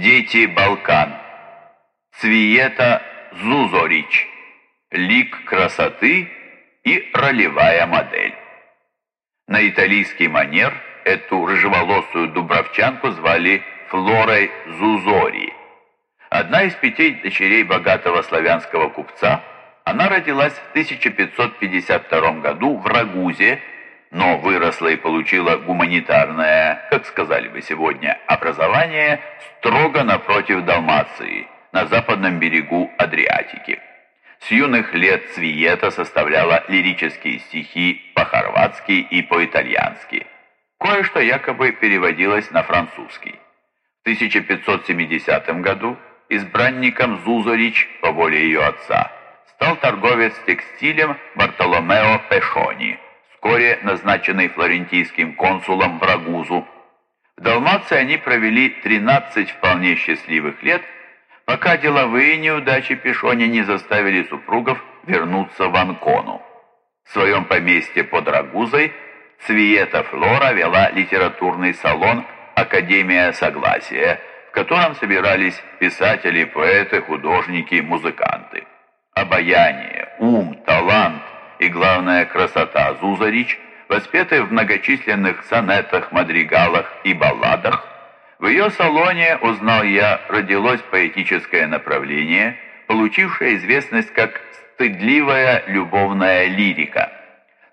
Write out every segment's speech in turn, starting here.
Дети Балкан. Цвиета Зузорич. Лик красоты и ролевая модель. На итальянский манер эту рыжеволосую дубровчанку звали Флорой Зузори. Одна из пяти дочерей богатого славянского купца, она родилась в 1552 году в Рагузе, но выросла и получила гуманитарное, как сказали бы сегодня, образование строго напротив Далмации, на западном берегу Адриатики. С юных лет Цвиета составляла лирические стихи по-хорватски и по-итальянски. Кое-что якобы переводилось на французский. В 1570 году избранником Зузорич, по воле ее отца, стал торговец текстилем Бартоломео Пешони – вскоре назначенный флорентийским консулом в Рагузу. В Далмации они провели 13 вполне счастливых лет, пока деловые неудачи Пешони не заставили супругов вернуться в Анкону. В своем поместье под Рагузой Цвиета Флора вела литературный салон «Академия Согласия», в котором собирались писатели, поэты, художники, музыканты. Обаяние, ум, талант, и, главная красота Зузарич, воспетая в многочисленных сонетах, мадригалах и балладах, в ее салоне, узнал я, родилось поэтическое направление, получившее известность как «стыдливая любовная лирика».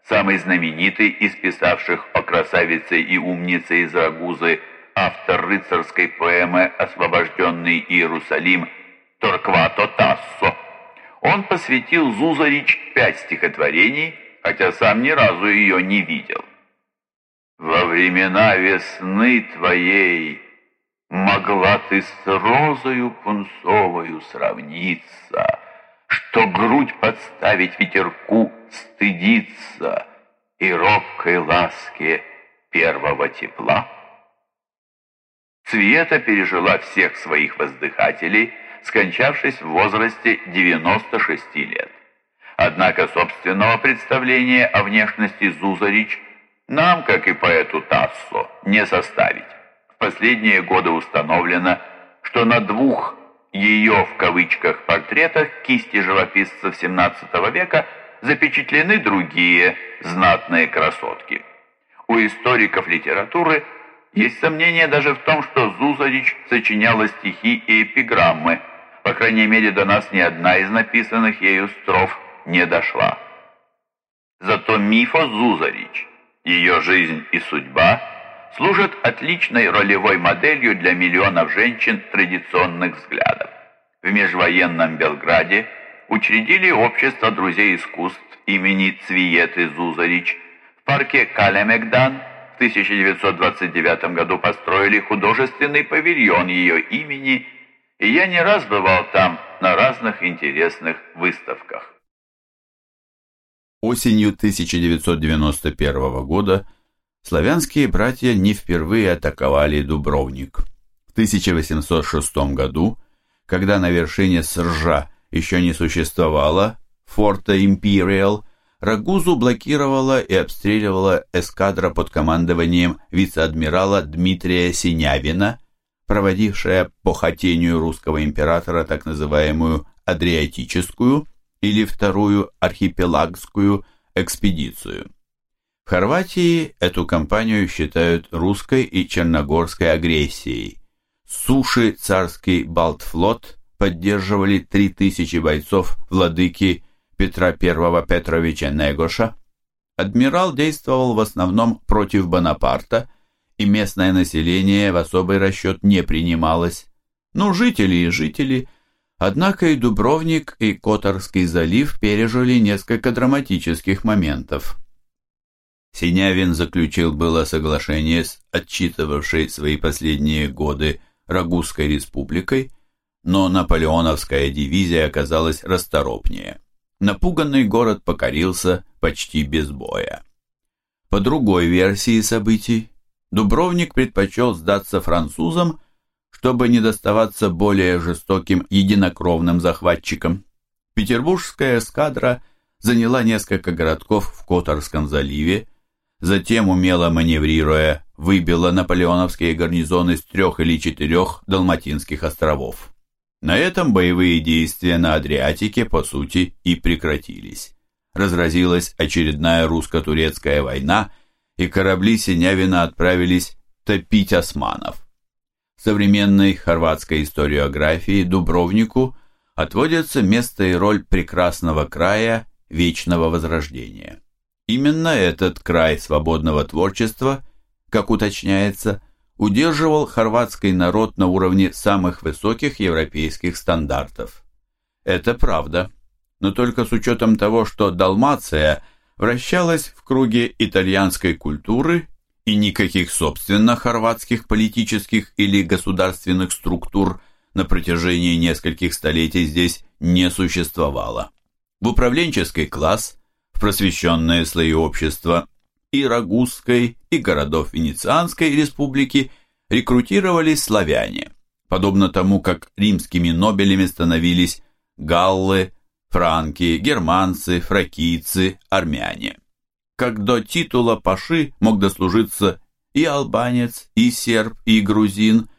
Самый знаменитый из писавших о красавице и умнице из Рагузы автор рыцарской поэмы «Освобожденный Иерусалим» Торквато Тассо – он посвятил Зузарич пять стихотворений, хотя сам ни разу ее не видел. «Во времена весны твоей могла ты с розою пунцовою сравниться, что грудь подставить ветерку стыдиться и робкой ласке первого тепла». Цвета пережила всех своих воздыхателей – скончавшись в возрасте 96 лет. Однако собственного представления о внешности Зузарич нам, как и поэту Тассо, не составить. В последние годы установлено, что на двух ее в кавычках портретах кисти живописцев XVII века запечатлены другие знатные красотки. У историков литературы есть сомнение даже в том, что Зузарич сочиняла стихи и эпиграммы, по крайней мере, до нас ни одна из написанных ею строф не дошла. Зато мифо Зузарич, ее жизнь и судьба, служат отличной ролевой моделью для миллионов женщин традиционных взглядов. В межвоенном Белграде учредили общество друзей искусств имени Цвиеты Зузарич. В парке Калемегдан в 1929 году построили художественный павильон ее имени – и я не раз бывал там на разных интересных выставках. Осенью 1991 года славянские братья не впервые атаковали Дубровник. В 1806 году, когда на вершине Сржа еще не существовало форта Империал, Рагузу блокировала и обстреливала эскадра под командованием вице-адмирала Дмитрия Синявина – проводившая по хотению русского императора так называемую Адриатическую или Вторую архипелагскую экспедицию. В Хорватии эту кампанию считают русской и черногорской агрессией. С суши царский Балтфлот поддерживали 3000 бойцов владыки Петра I Петровича Негоша. Адмирал действовал в основном против Бонапарта – и местное население в особый расчет не принималось. Ну, жители и жители. Однако и Дубровник, и Которский залив пережили несколько драматических моментов. Синявин заключил было соглашение с отчитывавшей свои последние годы Рагузской республикой, но наполеоновская дивизия оказалась расторопнее. Напуганный город покорился почти без боя. По другой версии событий, Дубровник предпочел сдаться французам, чтобы не доставаться более жестоким единокровным захватчикам. Петербургская эскадра заняла несколько городков в Которском заливе, затем, умело маневрируя выбило наполеоновские гарнизоны с трех или четырех Далматинских островов. На этом боевые действия на Адриатике, по сути, и прекратились. Разразилась очередная русско-турецкая война, и корабли Синявина отправились топить османов. В современной хорватской историографии Дубровнику отводится место и роль прекрасного края вечного возрождения. Именно этот край свободного творчества, как уточняется, удерживал хорватский народ на уровне самых высоких европейских стандартов. Это правда, но только с учетом того, что Далмация вращалась в круге итальянской культуры и никаких собственно хорватских политических или государственных структур на протяжении нескольких столетий здесь не существовало. В управленческий класс, в просвещенные слои общества и Рагузской, и городов Венецианской республики рекрутировались славяне, подобно тому, как римскими нобелями становились галлы, франки, германцы, фракийцы, армяне. Как до титула паши мог дослужиться и албанец, и серб, и грузин,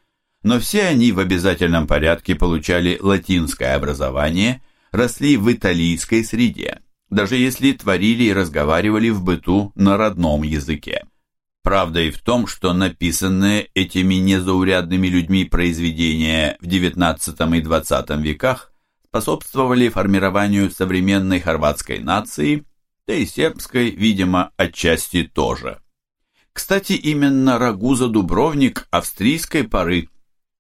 но все они в обязательном порядке получали латинское образование, росли в италийской среде даже если творили и разговаривали в быту на родном языке. Правда и в том, что написанные этими незаурядными людьми произведения в XIX и XX веках способствовали формированию современной хорватской нации, да и сербской, видимо, отчасти тоже. Кстати, именно Рагуза Дубровник австрийской поры,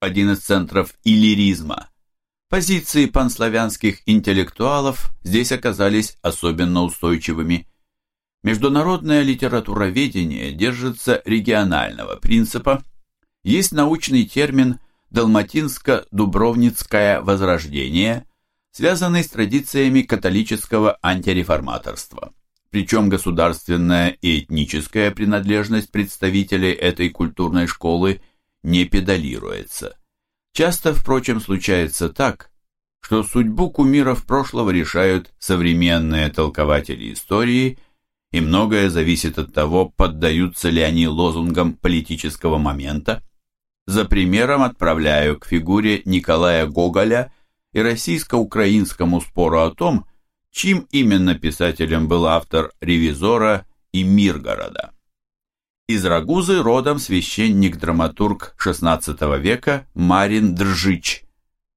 один из центров иллиризма, Позиции панславянских интеллектуалов здесь оказались особенно устойчивыми. Международное литературоведение держится регионального принципа. Есть научный термин «далматинско-дубровницкое возрождение», связанный с традициями католического антиреформаторства. Причем государственная и этническая принадлежность представителей этой культурной школы не педалируется. Часто, впрочем, случается так, что судьбу кумиров прошлого решают современные толкователи истории, и многое зависит от того, поддаются ли они лозунгам политического момента. За примером отправляю к фигуре Николая Гоголя и российско-украинскому спору о том, чьим именно писателем был автор «Ревизора» и «Миргорода». Из Рагузы родом священник-драматург XVI века Марин Држич,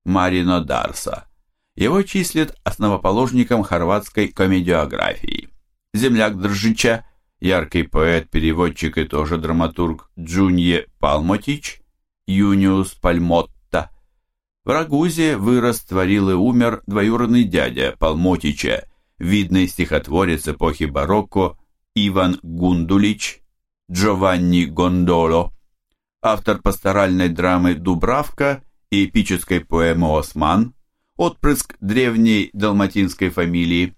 Марино Дарса. Его числят основоположником хорватской комедиографии. Земляк Држича, яркий поэт, переводчик и тоже драматург Джунье Палмотич, Юниус Пальмотта. В Рагузе вырос, творил и умер двоюродный дядя Палмотича, видный стихотворец эпохи барокко Иван Гундулич – Джованни Гондоло, автор пасторальной драмы «Дубравка» и эпической поэмы «Осман», отпрыск древней далматинской фамилии.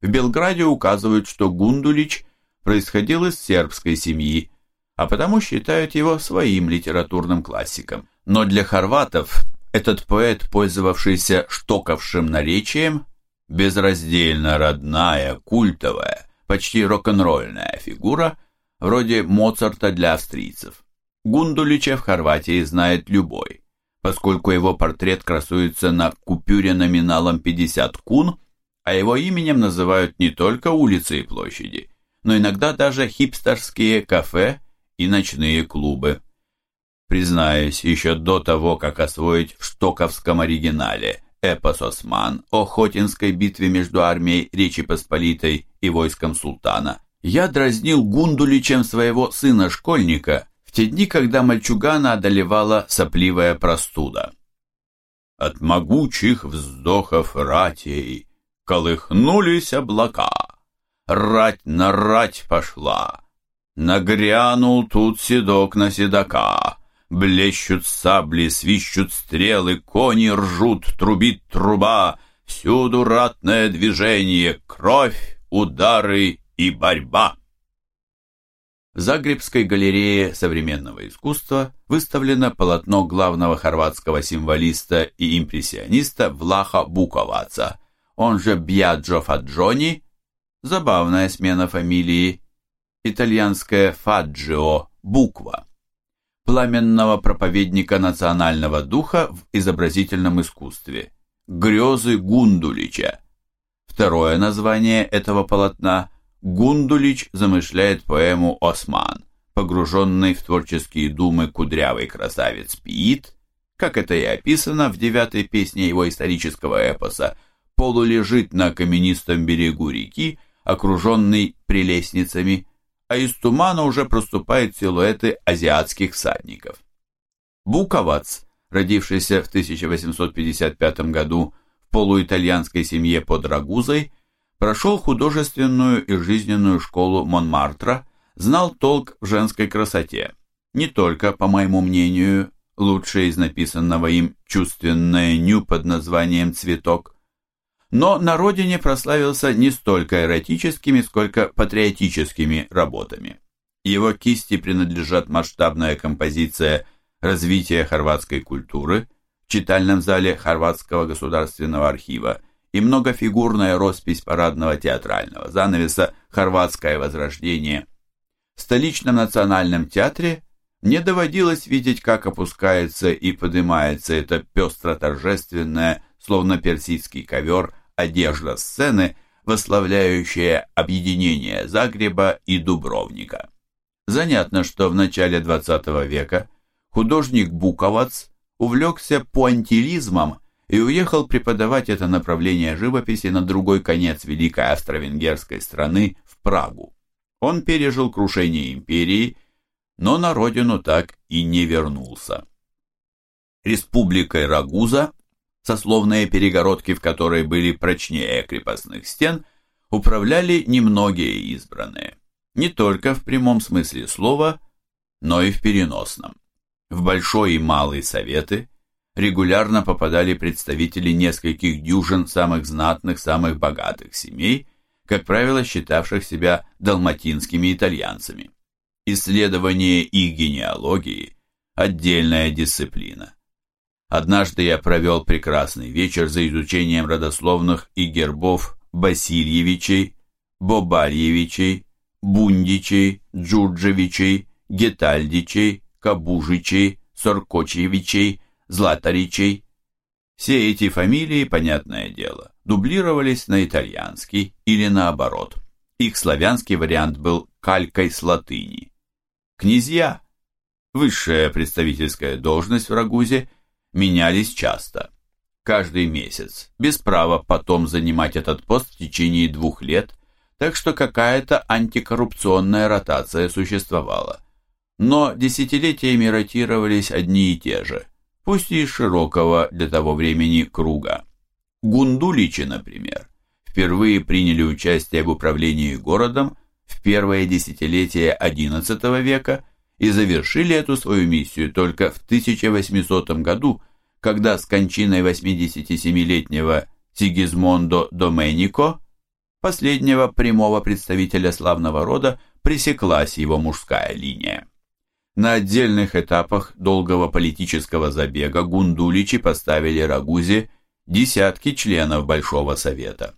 В Белграде указывают, что Гундулич происходил из сербской семьи, а потому считают его своим литературным классиком. Но для хорватов этот поэт, пользовавшийся штоковшим наречием, безраздельно родная, культовая, почти рок-н-ролльная фигура – вроде Моцарта для австрийцев. Гундулича в Хорватии знает любой, поскольку его портрет красуется на купюре номиналом 50 кун, а его именем называют не только улицы и площади, но иногда даже хипстерские кафе и ночные клубы. Признаюсь, еще до того, как освоить в штоковском оригинале эпос «Осман» о Хотинской битве между армией Речи Посполитой и войском султана, я дразнил Гундуличем своего сына-школьника в те дни, когда мальчугана одолевала сопливая простуда. От могучих вздохов ратей колыхнулись облака, рать на рать пошла. Нагрянул тут седок на седока, блещут сабли, свищут стрелы, кони ржут, трубит труба, всюду ратное движение, кровь, удары и борьба. В Загребской галерее современного искусства выставлено полотно главного хорватского символиста и импрессиониста Влаха Буковаца, он же Бьяджо Фаджони, забавная смена фамилии, итальянское Фаджио, буква. Пламенного проповедника национального духа в изобразительном искусстве «Грезы Гундулича». Второе название этого полотна Гундулич замышляет поэму «Осман», погруженный в творческие думы кудрявый красавец Пиит, как это и описано в девятой песне его исторического эпоса, полулежит на каменистом берегу реки, окруженный прелестницами, а из тумана уже проступают силуэты азиатских всадников. Буковац, родившийся в 1855 году в полуитальянской семье под Рагузой, прошел художественную и жизненную школу Монмартра, знал толк в женской красоте. Не только, по моему мнению, лучшее из написанного им «Чувственное ню» под названием «Цветок», но на родине прославился не столько эротическими, сколько патриотическими работами. Его кисти принадлежат масштабная композиция «Развитие хорватской культуры» в читальном зале Хорватского государственного архива и многофигурная роспись парадного театрального занавеса «Хорватское возрождение». В столичном национальном театре мне доводилось видеть, как опускается и поднимается эта пестро-торжественная, словно персидский ковер, одежда сцены, восславляющая объединение Загреба и Дубровника. Занятно, что в начале XX века художник Буковац увлекся пуантилизмом и уехал преподавать это направление живописи на другой конец великой австро-венгерской страны, в Прагу. Он пережил крушение империи, но на родину так и не вернулся. Республикой Рагуза, сословные перегородки в которой были прочнее крепостных стен, управляли немногие избранные, не только в прямом смысле слова, но и в переносном. В Большой и Малый Советы – регулярно попадали представители нескольких дюжин самых знатных, самых богатых семей, как правило, считавших себя далматинскими итальянцами. Исследование их генеалогии – отдельная дисциплина. Однажды я провел прекрасный вечер за изучением родословных и гербов Басильевичей, Бобальевичей, Бундичей, Джурджевичей, Гетальдичей, Кабужичей, Соркочевичей, Златаричей. Все эти фамилии, понятное дело, дублировались на итальянский или наоборот. Их славянский вариант был калькой с латыни. Князья, высшая представительская должность в Рагузе, менялись часто. Каждый месяц, без права потом занимать этот пост в течение двух лет, так что какая-то антикоррупционная ротация существовала. Но десятилетиями ротировались одни и те же – пусть и широкого для того времени круга. Гундуличи, например, впервые приняли участие в управлении городом в первое десятилетие XI века и завершили эту свою миссию только в 1800 году, когда с кончиной 87-летнего Сигизмондо Доменико, последнего прямого представителя славного рода, пресеклась его мужская линия. На отдельных этапах долгого политического забега гундуличи поставили Рагузе десятки членов Большого Совета.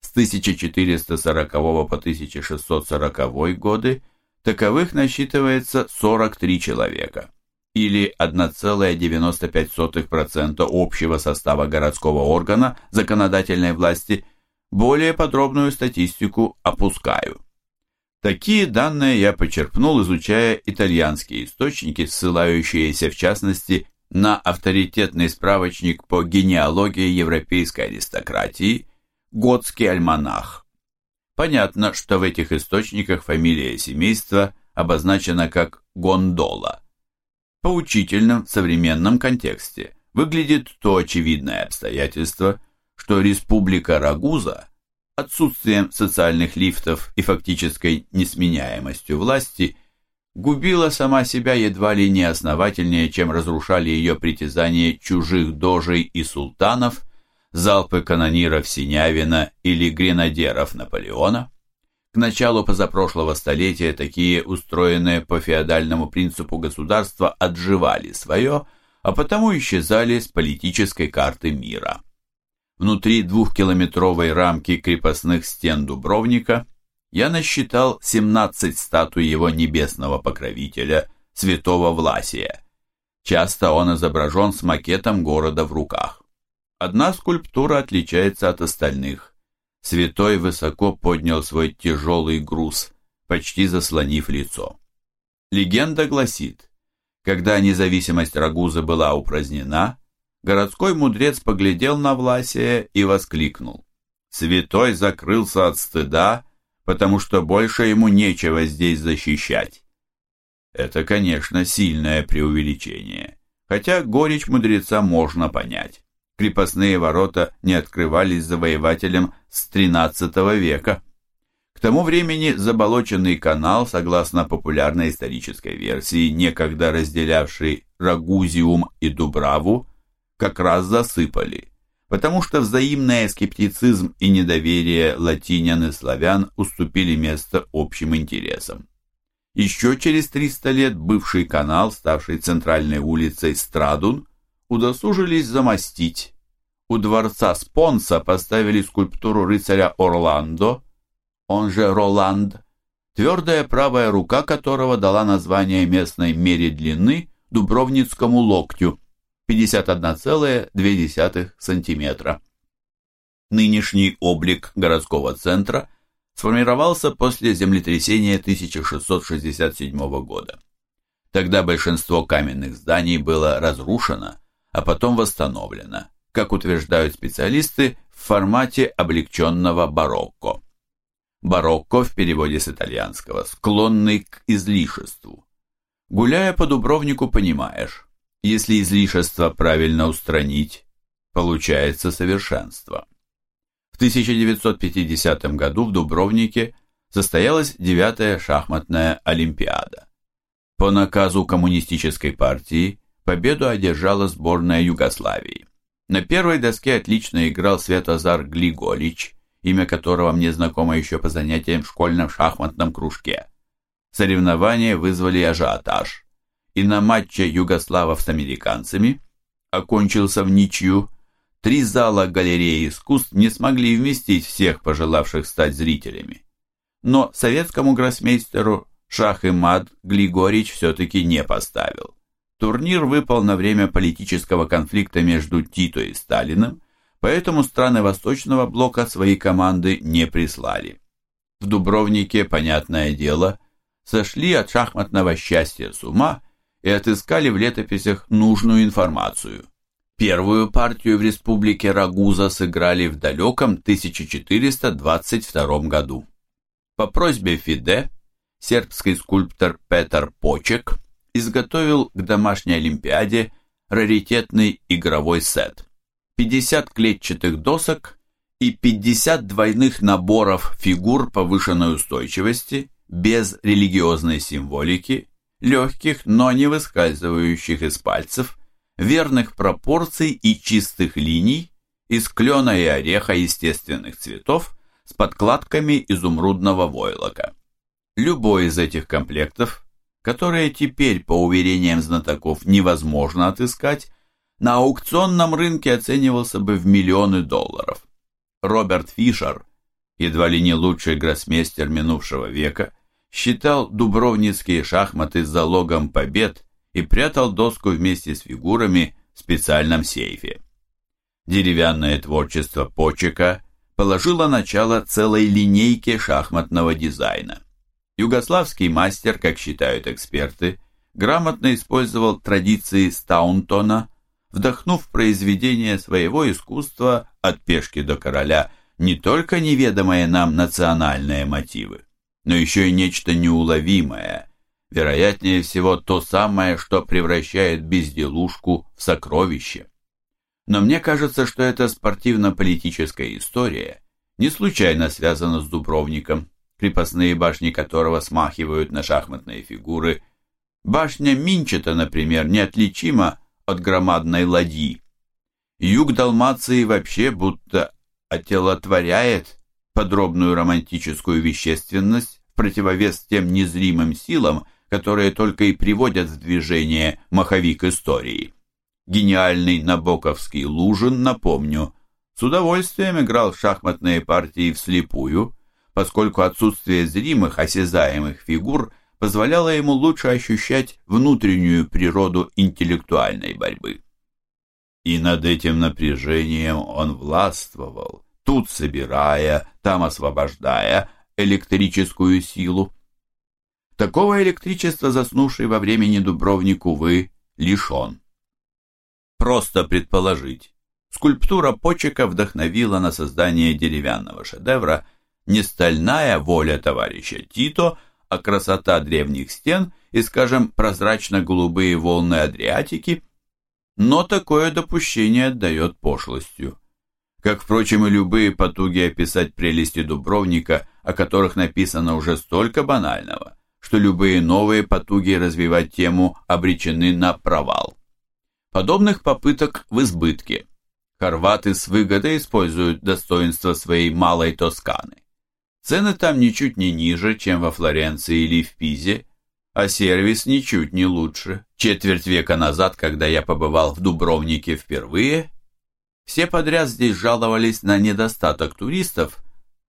С 1440 по 1640 годы таковых насчитывается 43 человека, или 1,95% общего состава городского органа законодательной власти. Более подробную статистику опускаю. Такие данные я почерпнул, изучая итальянские источники, ссылающиеся в частности на авторитетный справочник по генеалогии европейской аристократии «Готский альманах». Понятно, что в этих источниках фамилия семейства обозначена как Гондола. Поучительным в современном контексте выглядит то очевидное обстоятельство, что республика Рагуза – отсутствием социальных лифтов и фактической несменяемостью власти, губила сама себя едва ли не основательнее, чем разрушали ее притязания чужих дожей и султанов, залпы канониров Синявина или гренадеров Наполеона. К началу позапрошлого столетия такие устроенные по феодальному принципу государства отживали свое, а потому исчезали с политической карты мира. Внутри двухкилометровой рамки крепостных стен Дубровника я насчитал 17 статуй его небесного покровителя, святого Власия. Часто он изображен с макетом города в руках. Одна скульптура отличается от остальных. Святой высоко поднял свой тяжелый груз, почти заслонив лицо. Легенда гласит, когда независимость Рагуза была упразднена, городской мудрец поглядел на Власия и воскликнул. Святой закрылся от стыда, потому что больше ему нечего здесь защищать. Это, конечно, сильное преувеличение, хотя горечь мудреца можно понять. Крепостные ворота не открывались завоевателям с XIII века. К тому времени заболоченный канал, согласно популярной исторической версии, некогда разделявший Рагузиум и Дубраву, как раз засыпали, потому что взаимный скептицизм и недоверие латинян и славян уступили место общим интересам. Еще через 300 лет бывший канал, ставший центральной улицей Страдун, удосужились замостить. У дворца Спонса поставили скульптуру рыцаря Орландо, он же Роланд, твердая правая рука которого дала название местной мере длины Дубровницкому локтю 51,2 сантиметра. Нынешний облик городского центра – сформировался после землетрясения 1667 года. Тогда большинство каменных зданий было разрушено, а потом восстановлено, как утверждают специалисты, в формате облегченного барокко. Барокко в переводе с итальянского склонный к излишеству. Гуляя по Дубровнику, понимаешь, если излишество правильно устранить, получается совершенство. В 1950 году в Дубровнике состоялась девятая шахматная олимпиада. По наказу коммунистической партии победу одержала сборная Югославии. На первой доске отлично играл Светозар Глиголич, имя которого мне знакомо еще по занятиям в школьном шахматном кружке. Соревнования вызвали ажиотаж, и на матче югославов с американцами окончился в ничью Три зала галереи искусств не смогли вместить всех пожелавших стать зрителями. Но советскому гроссмейстеру шах и мат Глигорич все-таки не поставил. Турнир выпал на время политического конфликта между Тито и Сталиным, поэтому страны Восточного блока свои команды не прислали. В Дубровнике, понятное дело, сошли от шахматного счастья с ума и отыскали в летописях нужную информацию. Первую партию в республике Рагуза сыграли в далеком 1422 году. По просьбе Фиде сербский скульптор Петр Почек изготовил к домашней олимпиаде раритетный игровой сет. 50 клетчатых досок и 50 двойных наборов фигур повышенной устойчивости, без религиозной символики, легких, но не выскальзывающих из пальцев – верных пропорций и чистых линий, из клена и ореха естественных цветов с подкладками изумрудного войлока. Любой из этих комплектов, которые теперь, по уверениям знатоков, невозможно отыскать, на аукционном рынке оценивался бы в миллионы долларов. Роберт Фишер, едва ли не лучший гроссмейстер минувшего века, считал дубровницкие шахматы залогом побед и прятал доску вместе с фигурами в специальном сейфе. Деревянное творчество Почека положило начало целой линейке шахматного дизайна. Югославский мастер, как считают эксперты, грамотно использовал традиции Стаунтона, вдохнув в произведение своего искусства от пешки до короля не только неведомые нам национальные мотивы, но еще и нечто неуловимое – вероятнее всего то самое, что превращает безделушку в сокровище. Но мне кажется, что эта спортивно-политическая история не случайно связана с Дубровником, крепостные башни которого смахивают на шахматные фигуры. Башня Минчета, например, неотличима от громадной ладьи. Юг Далмации вообще будто отелотворяет подробную романтическую вещественность в противовес тем незримым силам, которые только и приводят в движение маховик истории. Гениальный набоковский Лужин, напомню, с удовольствием играл в шахматные партии вслепую, поскольку отсутствие зримых осязаемых фигур позволяло ему лучше ощущать внутреннюю природу интеллектуальной борьбы. И над этим напряжением он властвовал, тут собирая, там освобождая электрическую силу. Такого электричества, заснувший во времени Дубровник, увы, лишен. Просто предположить, скульптура почека вдохновила на создание деревянного шедевра не стальная воля товарища Тито, а красота древних стен и, скажем, прозрачно-голубые волны Адриатики, но такое допущение отдает пошлостью. Как, впрочем, и любые потуги описать прелести Дубровника, о которых написано уже столько банального, что любые новые потуги развивать тему обречены на провал. Подобных попыток в избытке. Хорваты с выгодой используют достоинство своей малой Тосканы. Цены там ничуть не ниже, чем во Флоренции или в Пизе, а сервис ничуть не лучше. Четверть века назад, когда я побывал в Дубровнике впервые, все подряд здесь жаловались на недостаток туристов,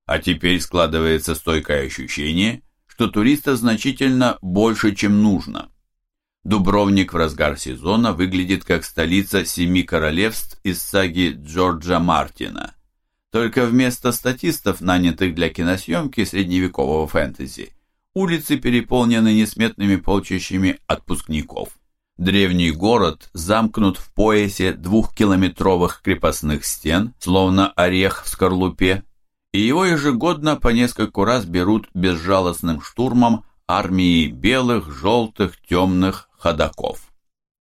а теперь складывается стойкое ощущение, что туристов значительно больше, чем нужно. Дубровник в разгар сезона выглядит как столица семи королевств из саги Джорджа Мартина – только вместо статистов, нанятых для киносъемки средневекового фэнтези, улицы переполнены несметными полчищами отпускников. Древний город замкнут в поясе двухкилометровых крепостных стен, словно орех в скорлупе, и его ежегодно по нескольку раз берут безжалостным штурмом армии белых, желтых, темных ходаков.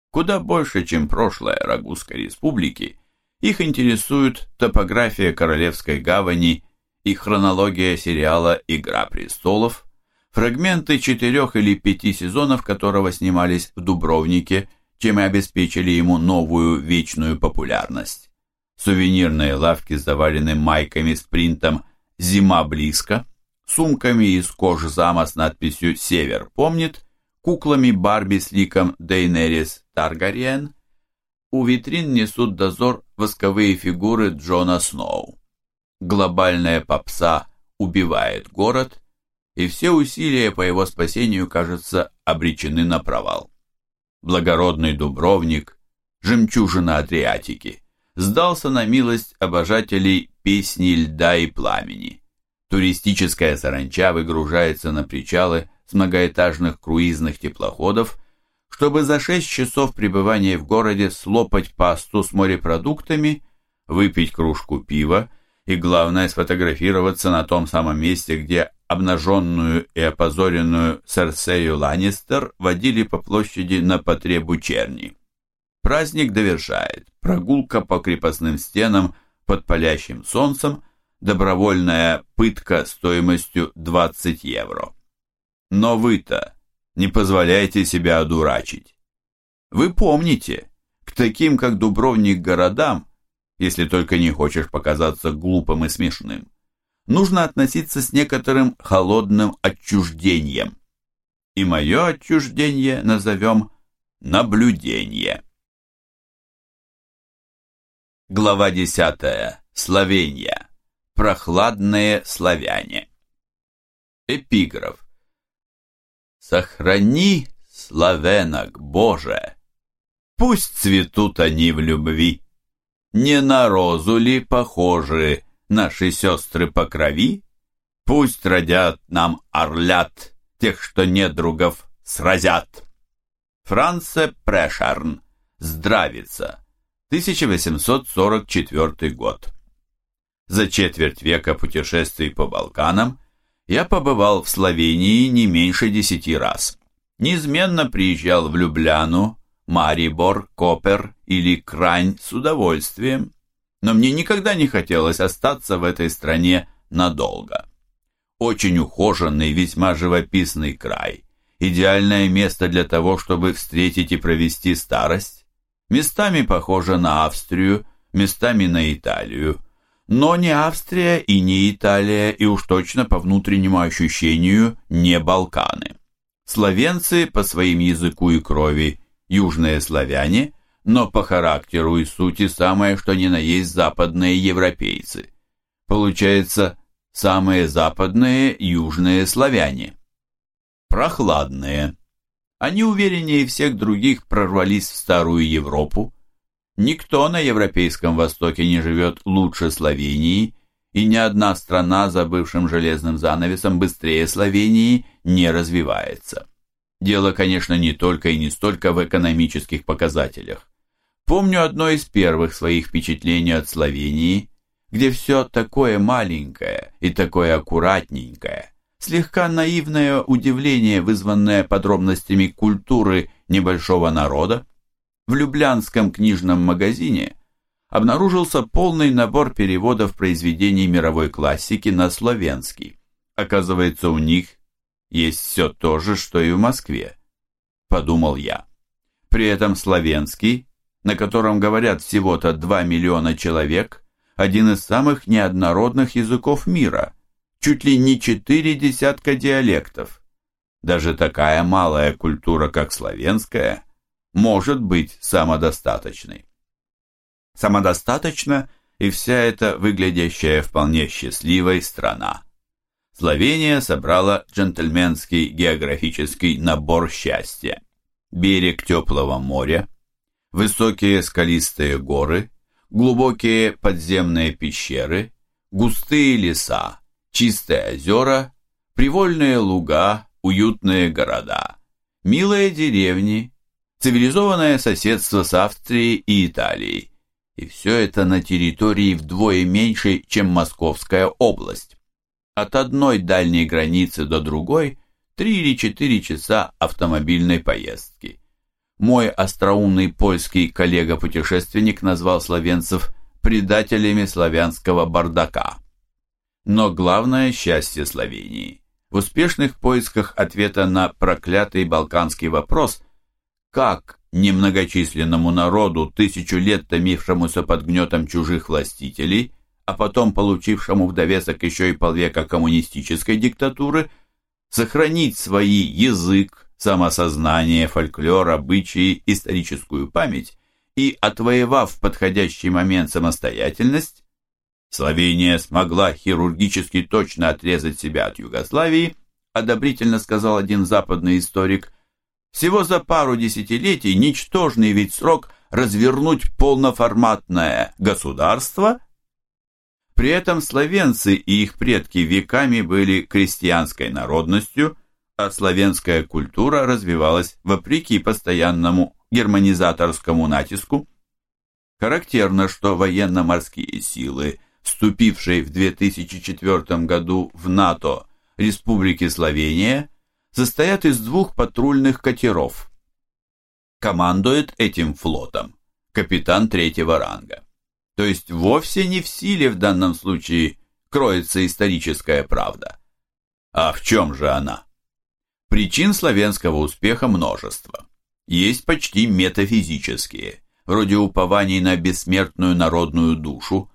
Куда больше, чем прошлая Рагузской республики, их интересует топография Королевской гавани и хронология сериала «Игра престолов», фрагменты четырех или пяти сезонов которого снимались в Дубровнике, чем и обеспечили ему новую вечную популярность. Сувенирные лавки завалены майками с принтом «Зима близко», сумками из кожзама с надписью «Север помнит», куклами Барби с ликом Дейнерис Таргариен – у витрин несут дозор восковые фигуры Джона Сноу. Глобальная попса убивает город, и все усилия по его спасению, кажется, обречены на провал. Благородный Дубровник, жемчужина Адриатики, сдался на милость обожателей песни льда и пламени. Туристическая саранча выгружается на причалы с многоэтажных круизных теплоходов чтобы за шесть часов пребывания в городе слопать пасту с морепродуктами, выпить кружку пива и, главное, сфотографироваться на том самом месте, где обнаженную и опозоренную Серсею Ланнистер водили по площади на потребу черни. Праздник довершает прогулка по крепостным стенам под палящим солнцем, добровольная пытка стоимостью 20 евро. Но вы-то не позволяйте себя одурачить. Вы помните, к таким, как Дубровник, городам, если только не хочешь показаться глупым и смешным, нужно относиться с некоторым холодным отчуждением. И мое отчуждение назовем наблюдение. Глава 10. Словения. Прохладные славяне. Эпиграф. Сохрани славенок, Боже! Пусть цветут они в любви. Не на розу ли похожи наши сестры по крови? Пусть родят нам орлят, тех, что недругов сразят. Франце Прешарн. Здравица. 1844 год. За четверть века путешествий по Балканам я побывал в Словении не меньше десяти раз. Неизменно приезжал в Любляну, Марибор, Копер или Крань с удовольствием, но мне никогда не хотелось остаться в этой стране надолго. Очень ухоженный, весьма живописный край. Идеальное место для того, чтобы встретить и провести старость. Местами похоже на Австрию, местами на Италию. Но не Австрия и не Италия, и уж точно по внутреннему ощущению не Балканы. Словенцы по своим языку и крови южные славяне, но по характеру и сути самое что ни на есть западные европейцы. Получается, самые западные южные славяне. прохладные. Они увереннее всех других прорвались в Старую Европу. Никто на Европейском Востоке не живет лучше Словении, и ни одна страна за бывшим железным занавесом быстрее Словении не развивается. Дело, конечно, не только и не столько в экономических показателях. Помню одно из первых своих впечатлений от Словении, где все такое маленькое и такое аккуратненькое, слегка наивное удивление, вызванное подробностями культуры небольшого народа. В Люблянском книжном магазине обнаружился полный набор переводов произведений мировой классики на славянский. Оказывается, у них есть все то же, что и в Москве, подумал я. При этом славянский, на котором говорят всего-то 2 миллиона человек, один из самых неоднородных языков мира, чуть ли не четыре десятка диалектов. Даже такая малая культура, как славянская, может быть самодостаточной. Самодостаточна и вся эта выглядящая вполне счастливой страна. Словения собрала джентльменский географический набор счастья. Берег теплого моря, высокие скалистые горы, глубокие подземные пещеры, густые леса, чистые озера, привольные луга, уютные города, милые деревни, цивилизованное соседство с Австрией и Италией. И все это на территории вдвое меньше, чем Московская область. От одной дальней границы до другой три или четыре часа автомобильной поездки. Мой остроумный польский коллега-путешественник назвал словенцев предателями славянского бардака. Но главное счастье Словении в успешных поисках ответа на проклятый балканский вопрос, как немногочисленному народу, тысячу лет томившемуся под гнетом чужих властителей, а потом получившему в довесок еще и полвека коммунистической диктатуры, сохранить свои язык, самосознание, фольклор, обычаи, историческую память и, отвоевав в подходящий момент самостоятельность, Словения смогла хирургически точно отрезать себя от Югославии, одобрительно сказал один западный историк, всего за пару десятилетий ничтожный ведь срок развернуть полноформатное государство. При этом словенцы и их предки веками были крестьянской народностью – а славянская культура развивалась вопреки постоянному германизаторскому натиску. Характерно, что военно-морские силы, вступившие в 2004 году в НАТО Республики Словения, состоят из двух патрульных катеров. Командует этим флотом капитан третьего ранга. То есть вовсе не в силе в данном случае кроется историческая правда. А в чем же она? Причин славянского успеха множество. Есть почти метафизические, вроде упований на бессмертную народную душу,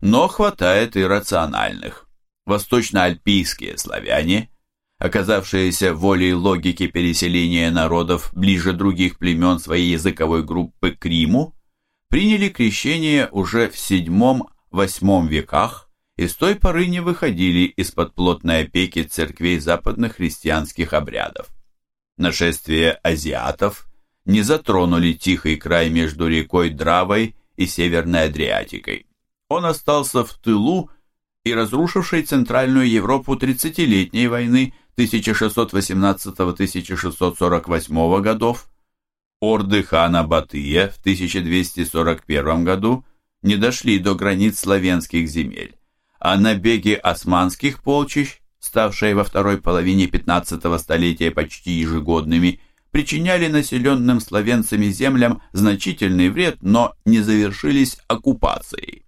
но хватает и рациональных. Восточно-альпийские славяне, оказавшиеся волей логики переселения народов ближе других племен своей языковой группы к Риму, приняли крещение уже в VII-VIII веках и с той поры не выходили из-под плотной опеки церквей западных христианских обрядов. Нашествие азиатов не затронули тихий край между рекой Дравой и Северной Адриатикой. Он остался в тылу и разрушившей Центральную Европу 30-летней войны 1618-1648 годов, орды хана Батыя в 1241 году не дошли до границ славянских земель а набеги османских полчищ, ставшие во второй половине 15 столетия почти ежегодными, причиняли населенным словенцами землям значительный вред, но не завершились оккупацией.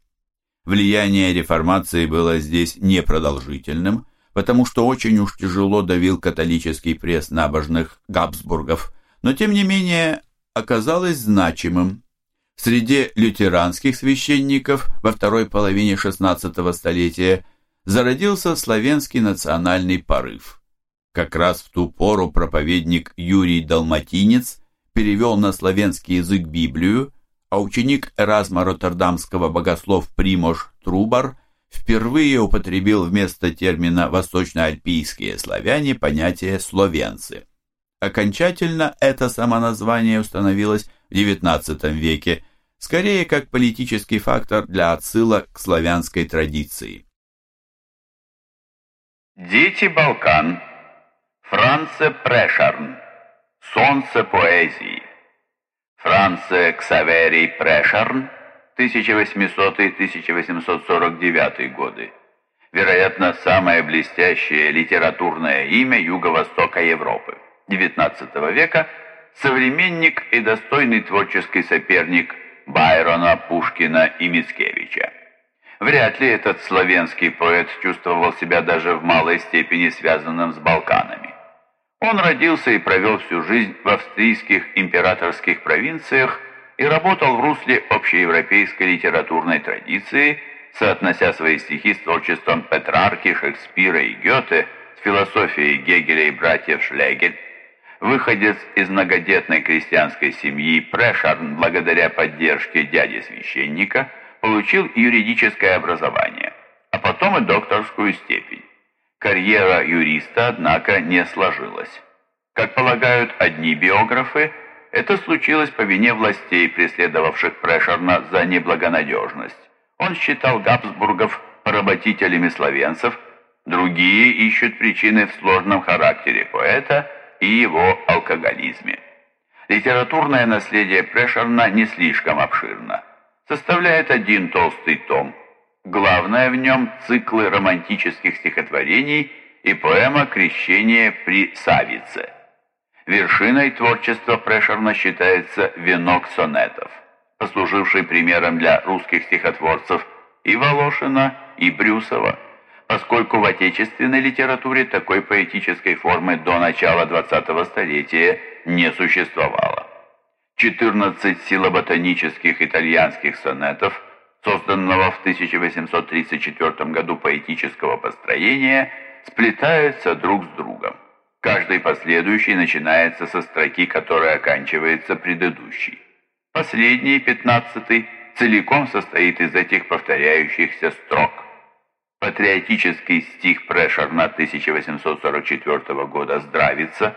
Влияние реформации было здесь непродолжительным, потому что очень уж тяжело давил католический пресс набожных Габсбургов, но тем не менее оказалось значимым. Среди лютеранских священников во второй половине XVI столетия зародился славянский национальный порыв. Как раз в ту пору проповедник Юрий Далматинец перевел на славянский язык Библию, а ученик Эразма Роттердамского богослов Примош Трубар впервые употребил вместо термина «восточноальпийские славяне» понятие «словенцы». Окончательно это самоназвание установилось в XIX веке, скорее как политический фактор для отсылок к славянской традиции. Дети Балкан. Франце Прешарн. Солнце поэзии. Франце Ксаверий Прешарн 1800-1849 годы. Вероятно, самое блестящее литературное имя Юго-Востока Европы. XIX века, современник и достойный творческий соперник Байрона, Пушкина и Мицкевича. Вряд ли этот славянский поэт чувствовал себя даже в малой степени связанным с Балканами. Он родился и провел всю жизнь в австрийских императорских провинциях и работал в русле общеевропейской литературной традиции, соотнося свои стихи с творчеством Петрарки, Шекспира и Гёте, с философией Гегеля и братьев Шлегель, Выходец из многодетной крестьянской семьи Прешарн, благодаря поддержке дяди-священника, получил юридическое образование, а потом и докторскую степень. Карьера юриста, однако, не сложилась. Как полагают одни биографы, это случилось по вине властей, преследовавших Прешарна за неблагонадежность. Он считал Габсбургов поработителями словенцев, другие ищут причины в сложном характере поэта – и его алкоголизме. Литературное наследие Прешерна не слишком обширно. Составляет один толстый том. Главное в нем циклы романтических стихотворений и поэма «Крещение при Савице». Вершиной творчества Прешерна считается «Венок сонетов», послуживший примером для русских стихотворцев и Волошина, и Брюсова поскольку в отечественной литературе такой поэтической формы до начала 20-го столетия не существовало. 14 силоботанических итальянских сонетов, созданного в 1834 году поэтического построения, сплетаются друг с другом. Каждый последующий начинается со строки, которая оканчивается предыдущей. Последний, пятнадцатый, целиком состоит из этих повторяющихся строк – Патриотический стих Прешерна 1844 года «Здравица»,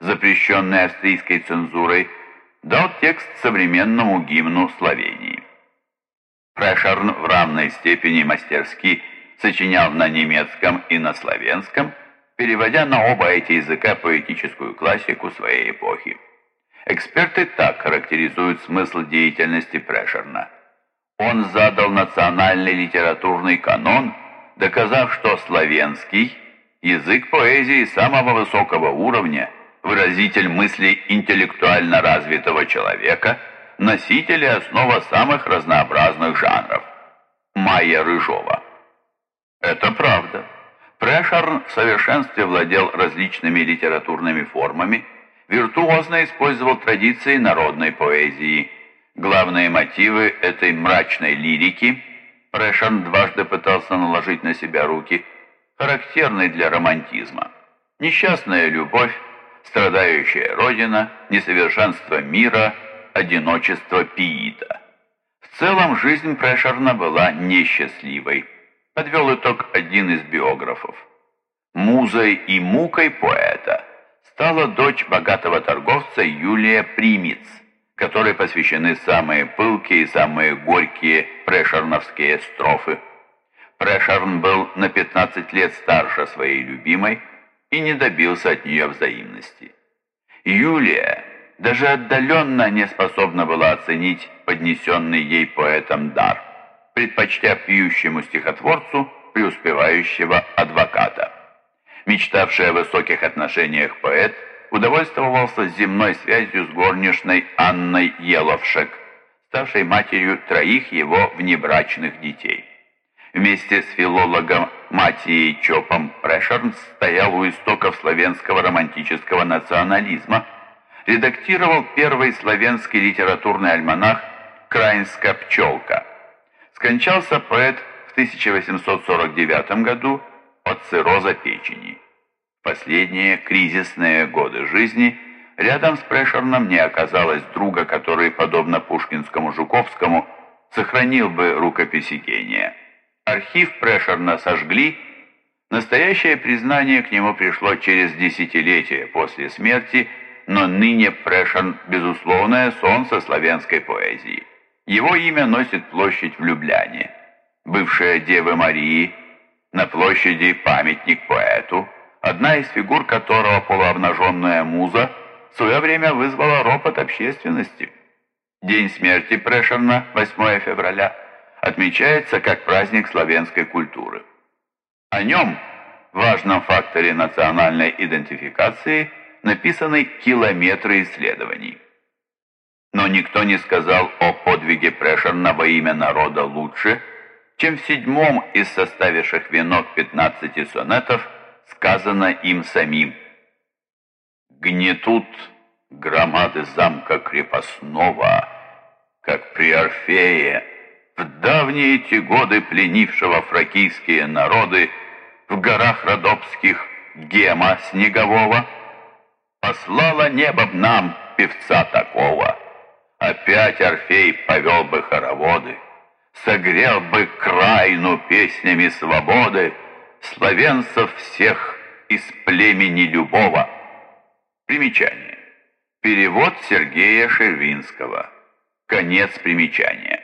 запрещенный австрийской цензурой, дал текст современному гимну Словении. Прешерн в равной степени мастерски сочинял на немецком и на славянском, переводя на оба эти языка поэтическую классику своей эпохи. Эксперты так характеризуют смысл деятельности Прешерна. Он задал национальный литературный канон – доказав, что славянский – язык поэзии самого высокого уровня, выразитель мыслей интеллектуально развитого человека, носитель и основа самых разнообразных жанров. Майя Рыжова. Это правда. Прешарн в совершенстве владел различными литературными формами, виртуозно использовал традиции народной поэзии. Главные мотивы этой мрачной лирики – Прэшен дважды пытался наложить на себя руки, характерный для романтизма. Несчастная любовь, страдающая родина, несовершенство мира, одиночество пиита. В целом жизнь Прэшерна была несчастливой, подвел итог один из биографов. Музой и мукой поэта стала дочь богатого торговца Юлия Примиц, которой посвящены самые пылкие и самые горькие прешерновские строфы. Прешерн был на 15 лет старше своей любимой и не добился от нее взаимности. Юлия даже отдаленно не способна была оценить поднесенный ей поэтом дар, предпочтя пьющему стихотворцу преуспевающего адвоката. Мечтавший о высоких отношениях поэт – удовольствовался земной связью с горничной Анной Еловшек, ставшей матерью троих его внебрачных детей. Вместе с филологом Матией Чопом Прешерн стоял у истоков славянского романтического национализма, редактировал первый славянский литературный альманах «Краинская пчелка». Скончался поэт в 1849 году от цирроза печени последние кризисные годы жизни рядом с Прешерном не оказалось друга, который, подобно пушкинскому Жуковскому, сохранил бы рукописи гения. Архив Прешерна сожгли, настоящее признание к нему пришло через десятилетия после смерти, но ныне Прешерн – безусловное солнце славянской поэзии. Его имя носит площадь в Любляне, бывшая Девы Марии, на площади памятник поэту, одна из фигур которого полуобнаженная муза в свое время вызвала ропот общественности. День смерти Прешерна, 8 февраля, отмечается как праздник славянской культуры. О нем, важном факторе национальной идентификации, написаны километры исследований. Но никто не сказал о подвиге Прешерна во имя народа лучше, чем в седьмом из составивших венок 15 сонетов сказано им самим. «Гнетут громады замка крепостного, как при Орфее, в давние эти годы пленившего фракийские народы в горах Родопских Гема Снегового, послала небо нам певца такого, опять Орфей повел бы хороводы, согрел бы крайну песнями свободы славянцев всех из племени любого. Примечание. Перевод Сергея Шервинского. Конец примечания.